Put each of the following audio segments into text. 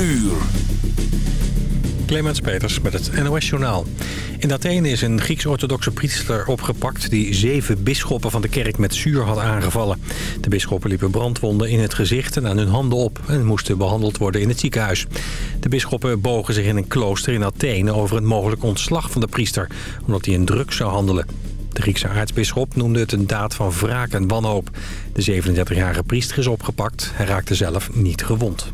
uur. Clemens Peters met het NOS-journaal. In Athene is een Grieks-orthodoxe priester opgepakt... die zeven bisschoppen van de kerk met zuur had aangevallen. De bisschoppen liepen brandwonden in het gezicht en aan hun handen op... en moesten behandeld worden in het ziekenhuis. De bisschoppen bogen zich in een klooster in Athene... over het mogelijk ontslag van de priester... omdat hij in drugs zou handelen. De Griekse aartsbisschop noemde het een daad van wraak en wanhoop. De 37-jarige priester is opgepakt. Hij raakte zelf niet gewond.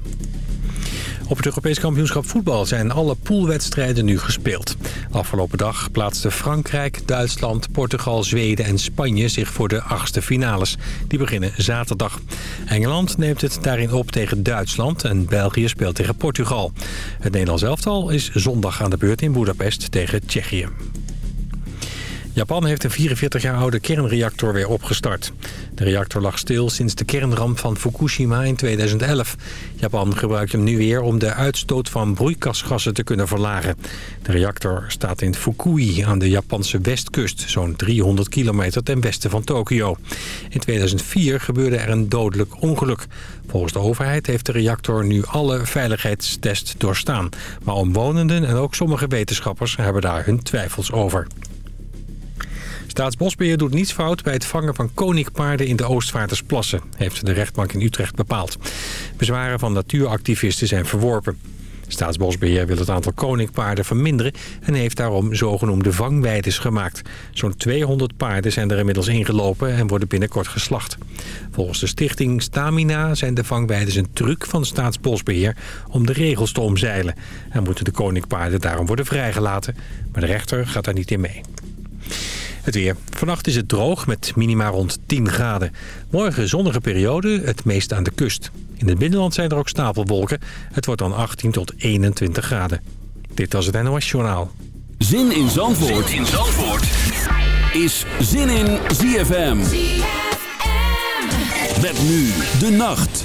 Op het Europees kampioenschap voetbal zijn alle poolwedstrijden nu gespeeld. Afgelopen dag plaatsten Frankrijk, Duitsland, Portugal, Zweden en Spanje zich voor de achtste finales. Die beginnen zaterdag. Engeland neemt het daarin op tegen Duitsland en België speelt tegen Portugal. Het Nederlands elftal is zondag aan de beurt in Budapest tegen Tsjechië. Japan heeft een 44 jaar oude kernreactor weer opgestart. De reactor lag stil sinds de kernramp van Fukushima in 2011. Japan gebruikt hem nu weer om de uitstoot van broeikasgassen te kunnen verlagen. De reactor staat in Fukui aan de Japanse westkust... zo'n 300 kilometer ten westen van Tokio. In 2004 gebeurde er een dodelijk ongeluk. Volgens de overheid heeft de reactor nu alle veiligheidstests doorstaan. Maar omwonenden en ook sommige wetenschappers hebben daar hun twijfels over. Staatsbosbeheer doet niets fout bij het vangen van koninkpaarden in de Oostvaardersplassen, heeft de rechtbank in Utrecht bepaald. Bezwaren van natuuractivisten zijn verworpen. Staatsbosbeheer wil het aantal koninkpaarden verminderen en heeft daarom zogenoemde vangweides gemaakt. Zo'n 200 paarden zijn er inmiddels ingelopen en worden binnenkort geslacht. Volgens de stichting Stamina zijn de vangweides een truc van Staatsbosbeheer om de regels te omzeilen. En moeten de koninkpaarden daarom worden vrijgelaten, maar de rechter gaat daar niet in mee. Het weer. Vannacht is het droog met minima rond 10 graden. Morgen zonnige periode, het meest aan de kust. In het binnenland zijn er ook stapelwolken. Het wordt dan 18 tot 21 graden. Dit was het NOS Journaal. Zin in Zandvoort, zin in Zandvoort. is Zin in ZFM. ZFM. Met nu de nacht.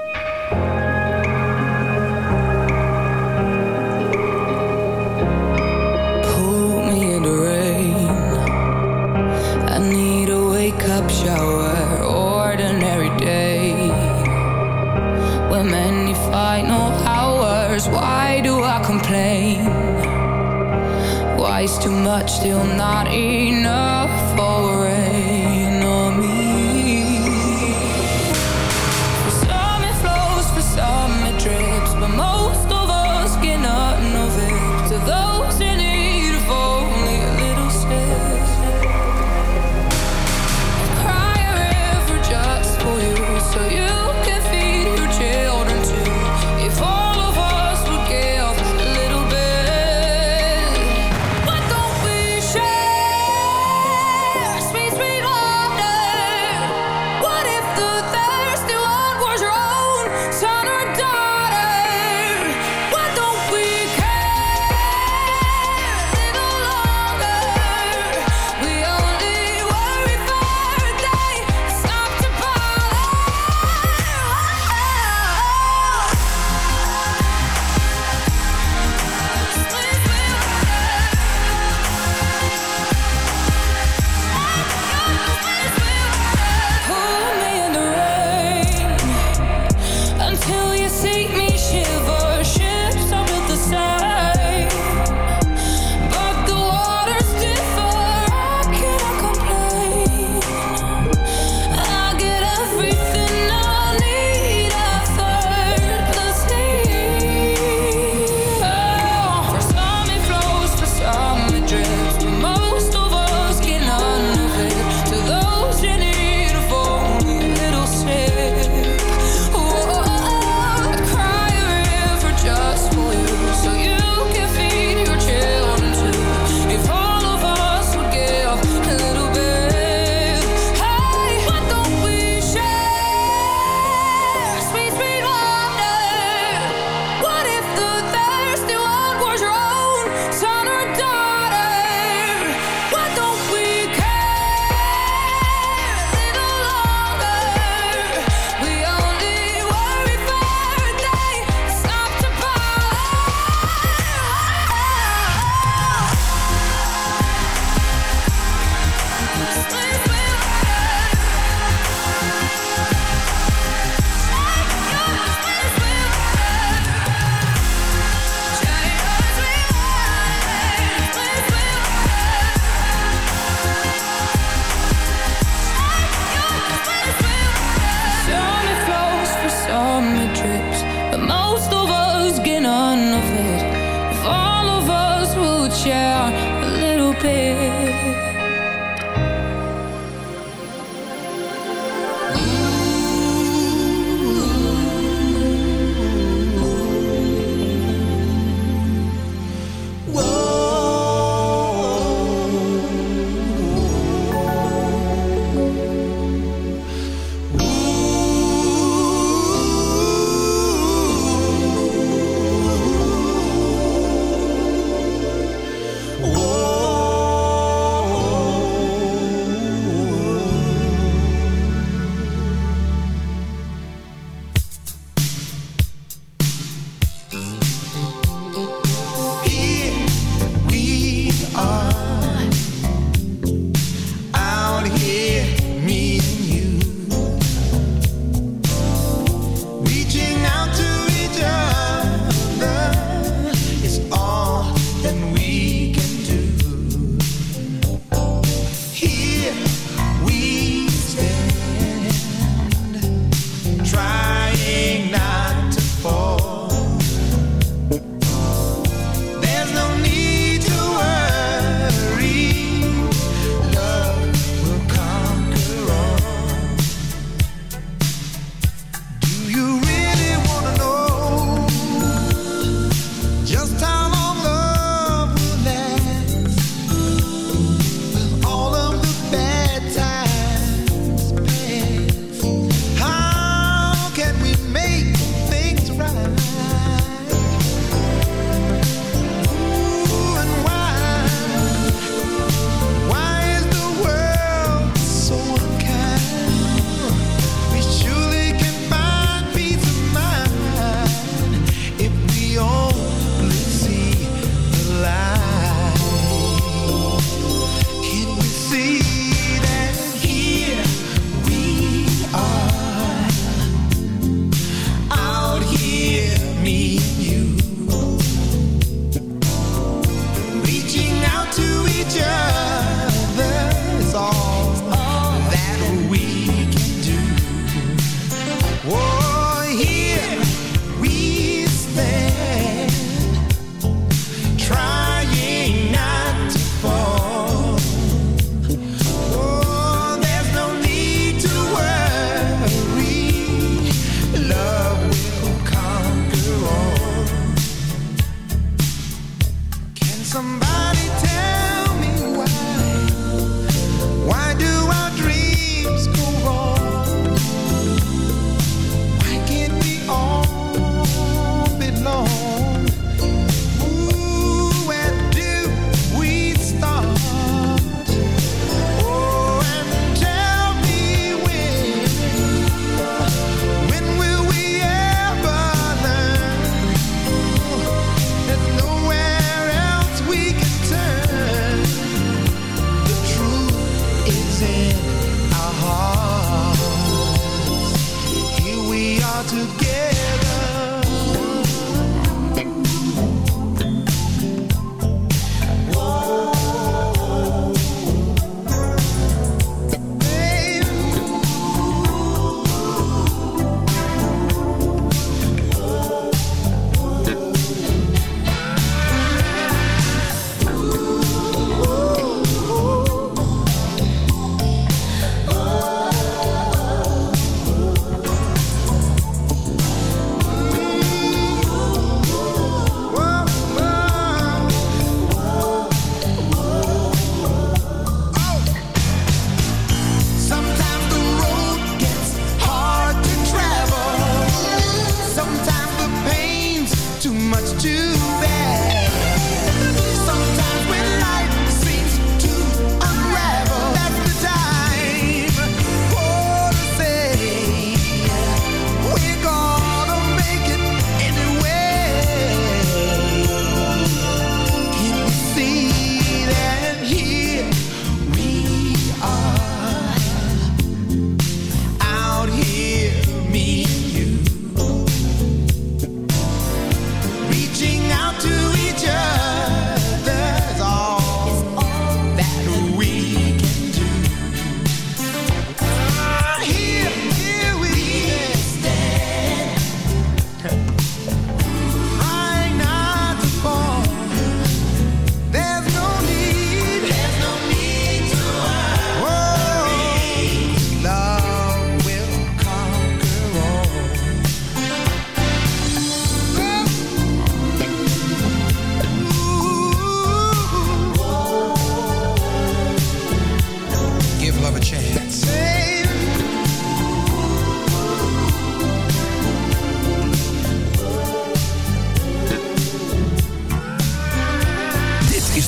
twice too much, still not enough.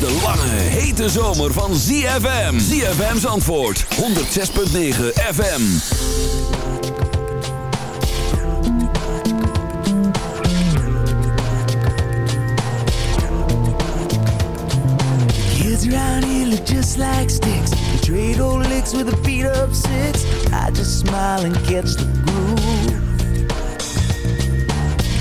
Hete zomer van ZFM. ZFM's antwoord 106.9 FM. Kids around here look just like sticks. They trade old licks with a beat up six. I just smile and catch the groove.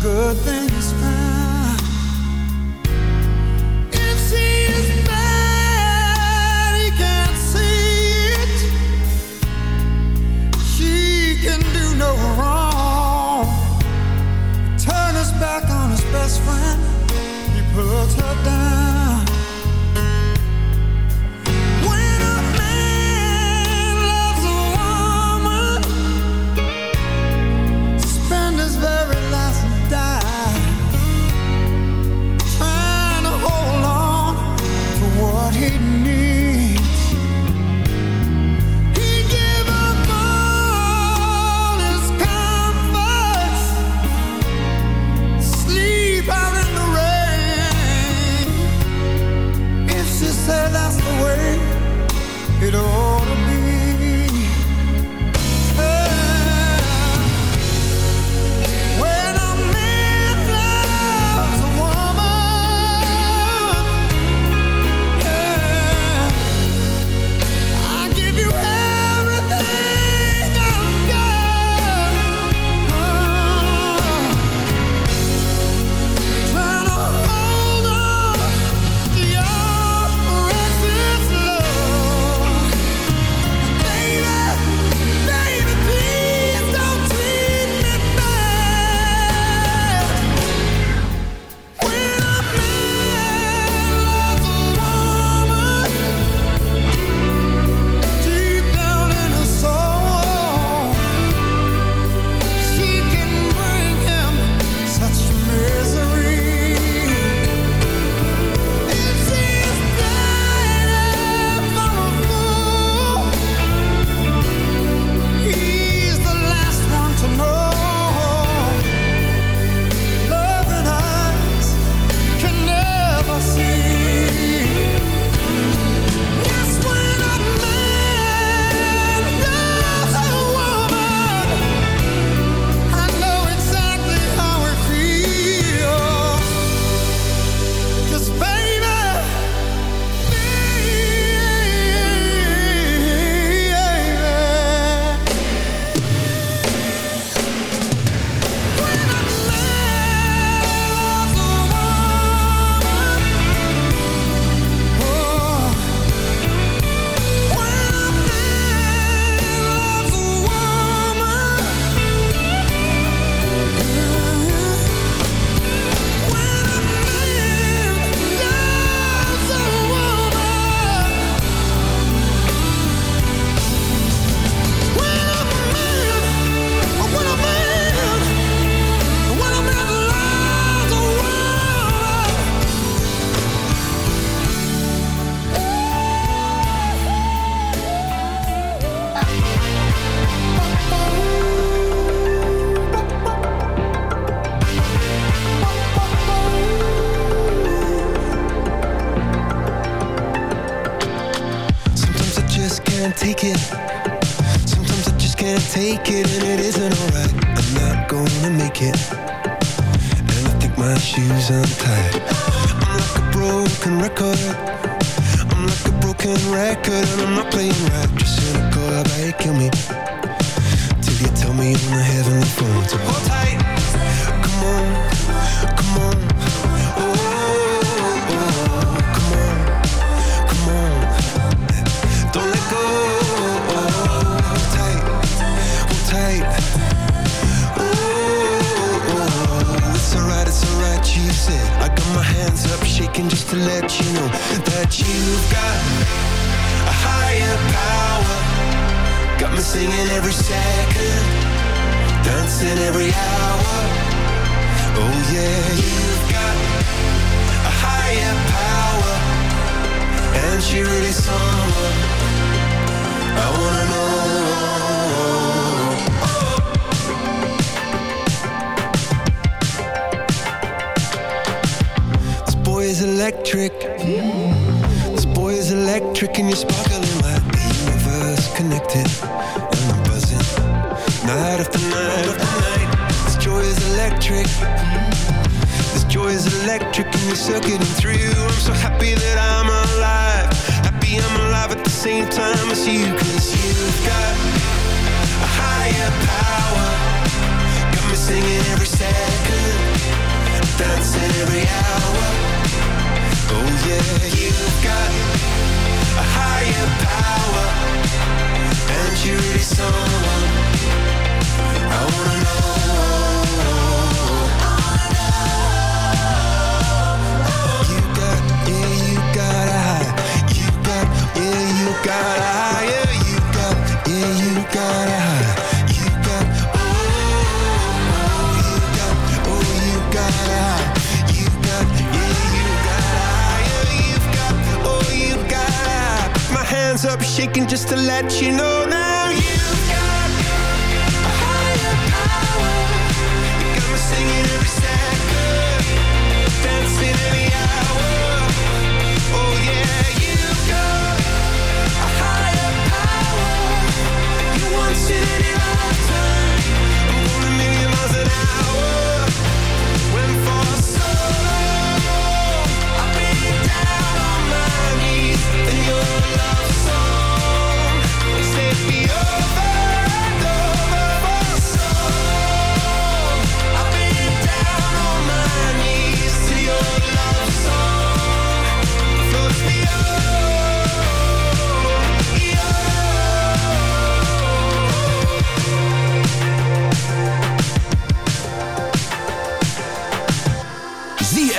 good things found. If she is bad, he can't see it. She can do no wrong. Turn his back on his best friend. He puts her down. hold tight Come on, come on oh. Come on, come on Don't let go Hold tight, hold tight oh, It's alright, it's alright, you said I got my hands up shaking just to let you know That you got a higher power Got me singing every second dancing every hour. Oh yeah, you've got a higher power, and she really someone I wanna know. Oh. This boy is electric. This boy is electric, and you're sparkling like the universe connected electric. Mm-hmm. This joy is electric and you're circuiting through. I'm so happy that I'm alive. Happy I'm alive at the same time as you. Cause you've got a higher power. Got me singing every second. Dancing every hour. Oh yeah. You've got a higher power. And you're really someone I wanna know. higher, you got, yeah, you got higher. You got, oh, you got, oh, you got higher. You got, yeah, you got higher. You got, oh, you got. My hands up shaking just to let you know that.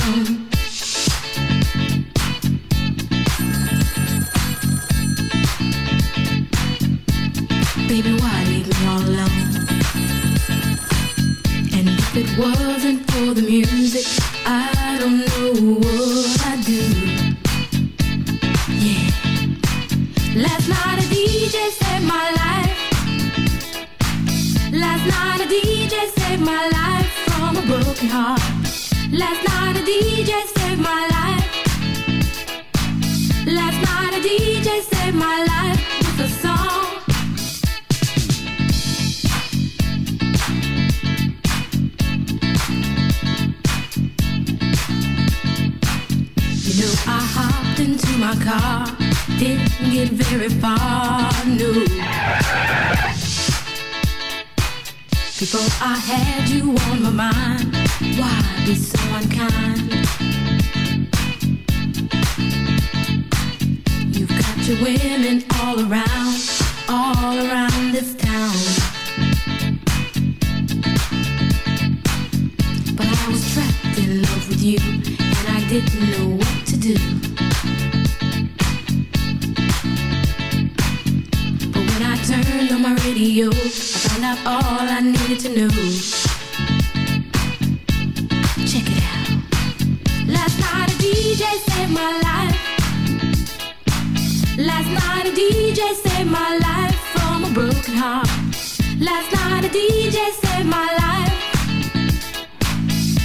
song.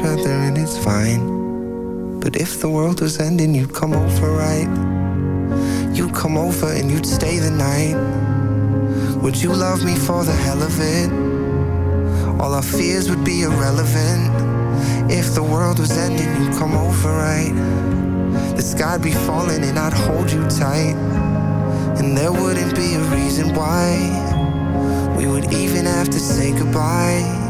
each other, and it's fine. But if the world was ending, you'd come over, right? You'd come over and you'd stay the night. Would you love me for the hell of it? All our fears would be irrelevant. If the world was ending, you'd come over, right? The sky'd be falling and I'd hold you tight. And there wouldn't be a reason why we would even have to say goodbye.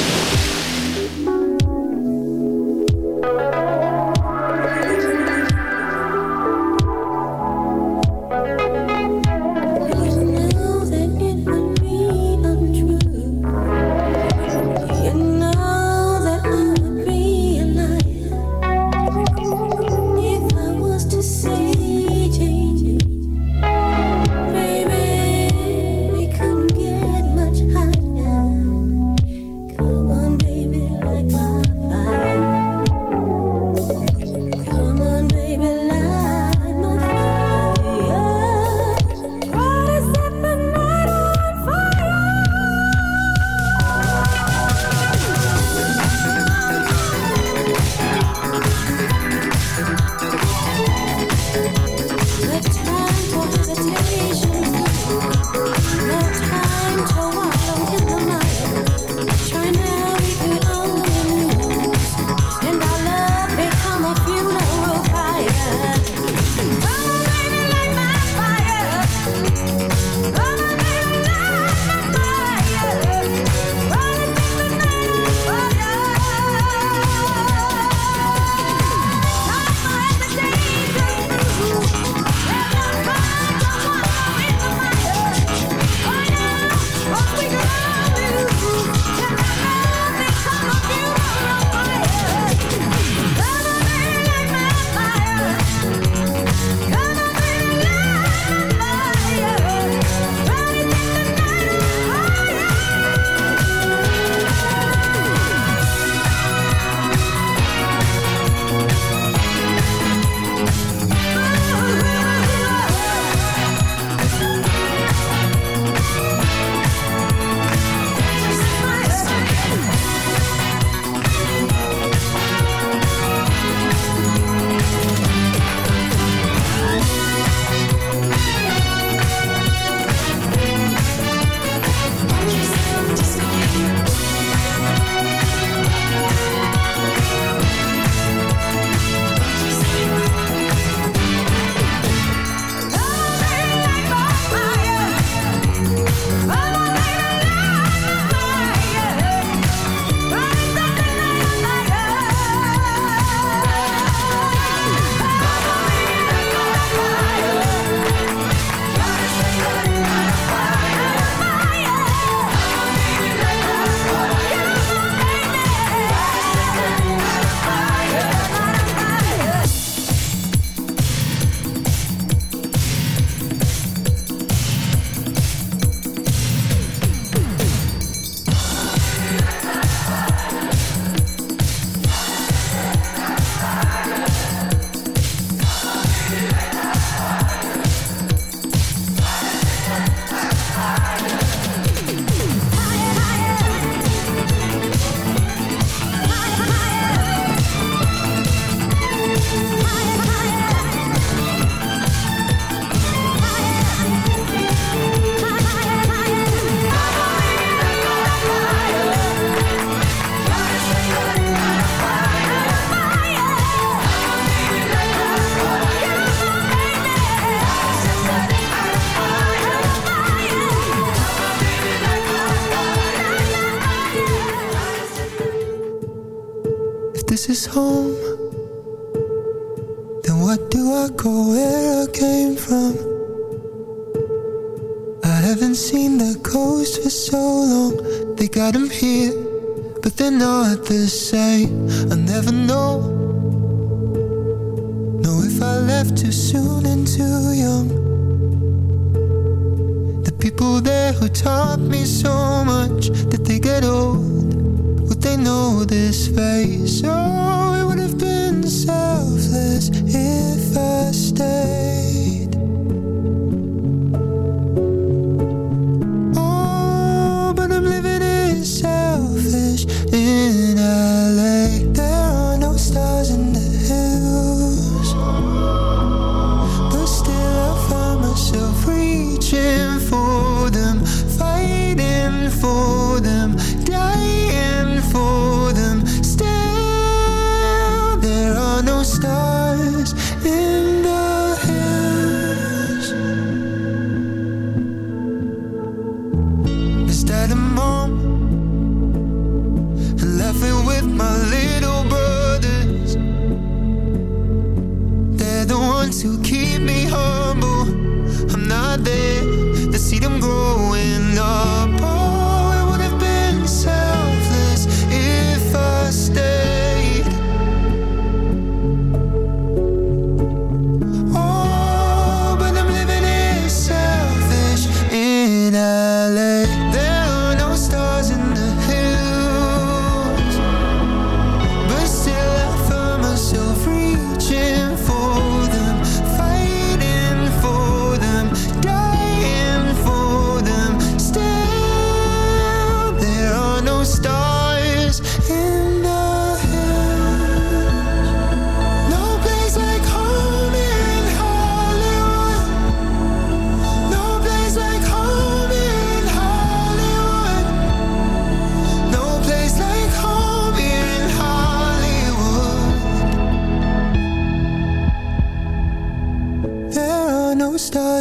taught me so much that they get old. Would they know this face? Oh, it would have been selfless if I stayed.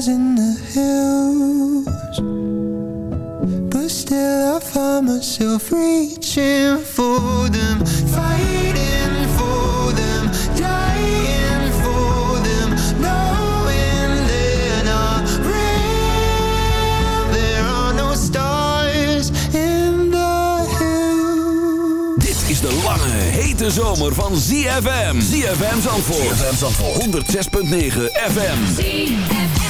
in the hills But still in Dit is de lange, hete zomer van ZFM. ZFM Zandvoort. ZFM Zandvoort. 106.9 FM.